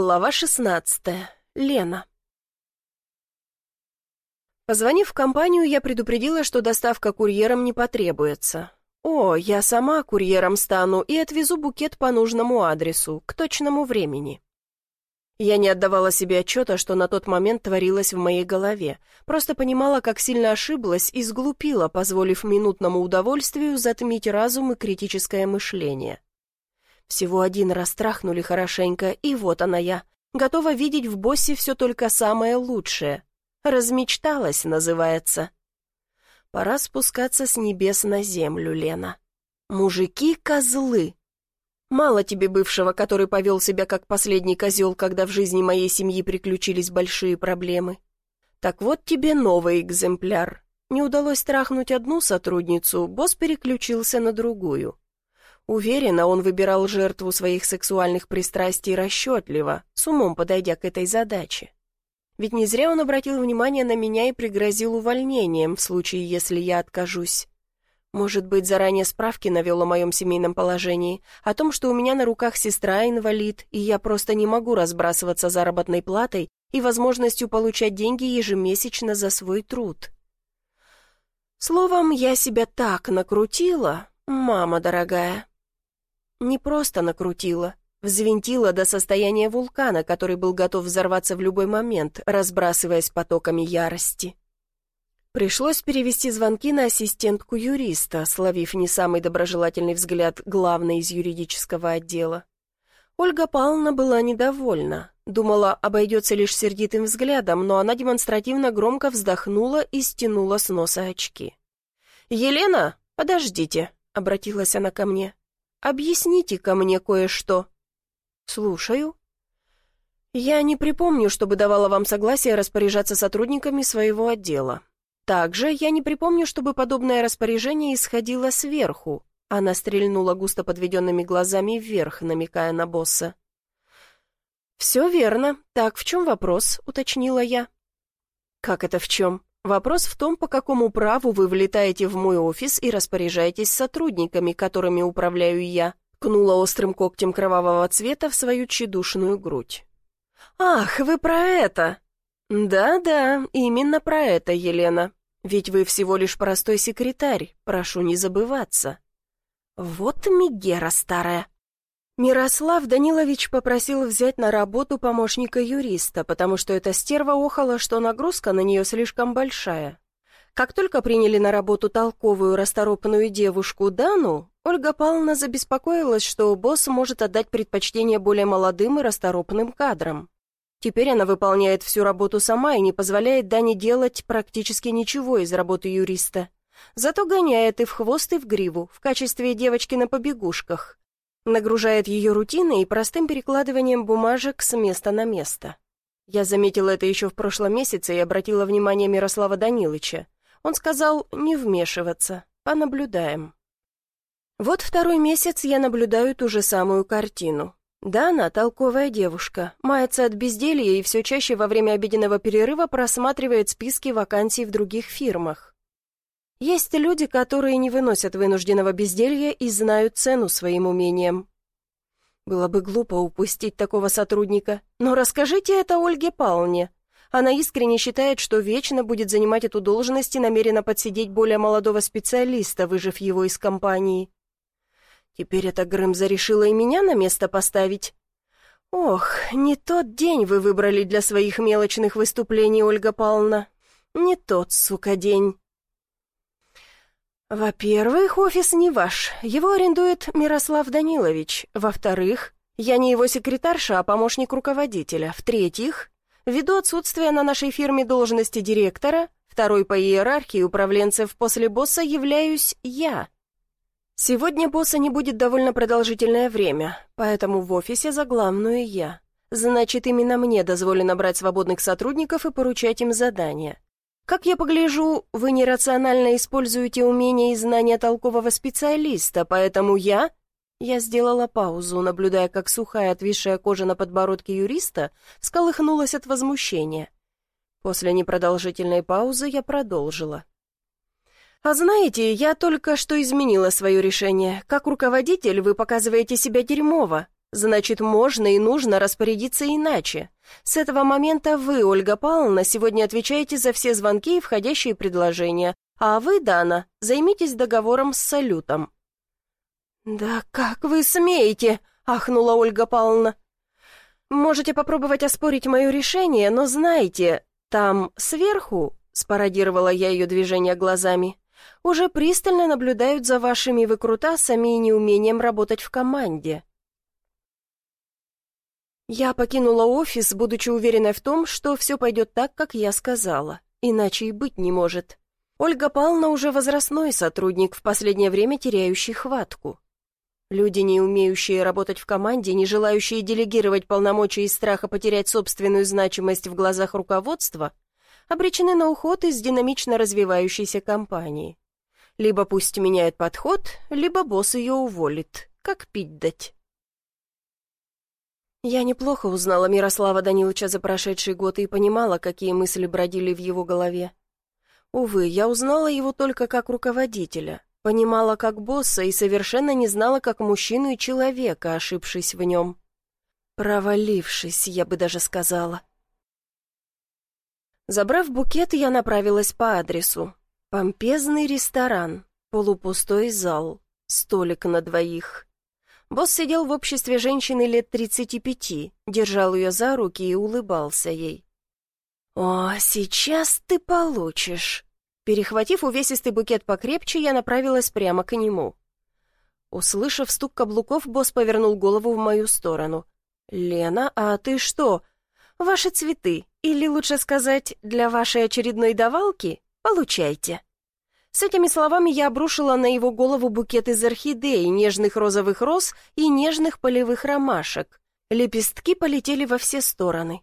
Глава 16. Лена. Позвонив в компанию, я предупредила, что доставка курьером не потребуется. О, я сама курьером стану и отвезу букет по нужному адресу, к точному времени. Я не отдавала себе отчета, что на тот момент творилось в моей голове, просто понимала, как сильно ошиблась и сглупила, позволив минутному удовольствию затмить разум и критическое мышление. Всего один раз трахнули хорошенько, и вот она я, готова видеть в боссе все только самое лучшее. Размечталась, называется. Пора спускаться с небес на землю, Лена. Мужики — козлы. Мало тебе бывшего, который повел себя как последний козел, когда в жизни моей семьи приключились большие проблемы. Так вот тебе новый экземпляр. Не удалось трахнуть одну сотрудницу, босс переключился на другую. Уверена, он выбирал жертву своих сексуальных пристрастий расчетливо, с умом подойдя к этой задаче. Ведь не зря он обратил внимание на меня и пригрозил увольнением в случае, если я откажусь. Может быть, заранее справки навел о моем семейном положении, о том, что у меня на руках сестра-инвалид, и я просто не могу разбрасываться заработной платой и возможностью получать деньги ежемесячно за свой труд. Словом, я себя так накрутила, мама дорогая. Не просто накрутила, взвинтила до состояния вулкана, который был готов взорваться в любой момент, разбрасываясь потоками ярости. Пришлось перевести звонки на ассистентку юриста, словив не самый доброжелательный взгляд главной из юридического отдела. Ольга Павловна была недовольна. Думала, обойдется лишь сердитым взглядом, но она демонстративно громко вздохнула и стянула с носа очки. «Елена, подождите», — обратилась она ко мне. Объясните-ка мне кое-что». «Слушаю». «Я не припомню, чтобы давала вам согласие распоряжаться сотрудниками своего отдела. Также я не припомню, чтобы подобное распоряжение исходило сверху». Она стрельнула густо подведенными глазами вверх, намекая на босса. «Все верно. Так, в чем вопрос?» — уточнила я. «Как это в чем?» Вопрос в том, по какому праву вы влетаете в мой офис и распоряжаетесь сотрудниками, которыми управляю я, кнула острым когтем кровавого цвета в свою тщедушную грудь. «Ах, вы про это!» «Да-да, именно про это, Елена. Ведь вы всего лишь простой секретарь, прошу не забываться». «Вот Мегера старая!» Мирослав Данилович попросил взять на работу помощника юриста, потому что эта стерва охала, что нагрузка на нее слишком большая. Как только приняли на работу толковую расторопную девушку Дану, Ольга Павловна забеспокоилась, что босс может отдать предпочтение более молодым и расторопным кадрам. Теперь она выполняет всю работу сама и не позволяет Дане делать практически ничего из работы юриста. Зато гоняет и в хвост, и в гриву, в качестве девочки на побегушках нагружает ее рутиной и простым перекладыванием бумажек с места на место. Я заметила это еще в прошлом месяце и обратила внимание Мирослава Данилыча. Он сказал не вмешиваться, понаблюдаем. Вот второй месяц я наблюдаю ту же самую картину. Да, она толковая девушка, мается от безделья и все чаще во время обеденного перерыва просматривает списки вакансий в других фирмах. Есть люди, которые не выносят вынужденного безделья и знают цену своим умениям. Было бы глупо упустить такого сотрудника, но расскажите это Ольге Павловне. Она искренне считает, что вечно будет занимать эту должность и намерена подсидеть более молодого специалиста, выжив его из компании. Теперь эта Грымза решила и меня на место поставить. Ох, не тот день вы выбрали для своих мелочных выступлений, Ольга Павловна. Не тот, сука, день. «Во-первых, офис не ваш. Его арендует Мирослав Данилович. Во-вторых, я не его секретарша, а помощник руководителя. В-третьих, ввиду отсутствия на нашей фирме должности директора, второй по иерархии управленцев после босса являюсь я. Сегодня босса не будет довольно продолжительное время, поэтому в офисе за главную я. Значит, именно мне дозволено брать свободных сотрудников и поручать им задания. Как я погляжу, вы нерационально используете умения и знания толкового специалиста, поэтому я...» Я сделала паузу, наблюдая, как сухая отвисшая кожа на подбородке юриста сколыхнулась от возмущения. После непродолжительной паузы я продолжила. «А знаете, я только что изменила свое решение. Как руководитель вы показываете себя дерьмово. Значит, можно и нужно распорядиться иначе. С этого момента вы, Ольга Павловна, сегодня отвечаете за все звонки и входящие предложения, а вы, Дана, займитесь договором с салютом». «Да как вы смеете?» — ахнула Ольга Павловна. «Можете попробовать оспорить мое решение, но знайте, там сверху, — спародировала я ее движение глазами, — уже пристально наблюдают за вашими выкрутасами и неумением работать в команде». Я покинула офис, будучи уверенной в том, что все пойдет так, как я сказала. Иначе и быть не может. Ольга Павловна уже возрастной сотрудник, в последнее время теряющий хватку. Люди, не умеющие работать в команде, не желающие делегировать полномочия из страха потерять собственную значимость в глазах руководства, обречены на уход из динамично развивающейся компании. Либо пусть меняет подход, либо босс ее уволит. Как пить дать? Я неплохо узнала Мирослава Даниловича за прошедший год и понимала, какие мысли бродили в его голове. Увы, я узнала его только как руководителя, понимала как босса и совершенно не знала как мужчину и человека, ошибшись в нем. Провалившись, я бы даже сказала. Забрав букет, я направилась по адресу. Помпезный ресторан, полупустой зал, столик на двоих. Босс сидел в обществе женщины лет 35, держал ее за руки и улыбался ей. «О, сейчас ты получишь!» Перехватив увесистый букет покрепче, я направилась прямо к нему. Услышав стук каблуков, босс повернул голову в мою сторону. «Лена, а ты что? Ваши цветы, или лучше сказать, для вашей очередной давалки? Получайте!» С этими словами я обрушила на его голову букет из орхидей, нежных розовых роз и нежных полевых ромашек. Лепестки полетели во все стороны.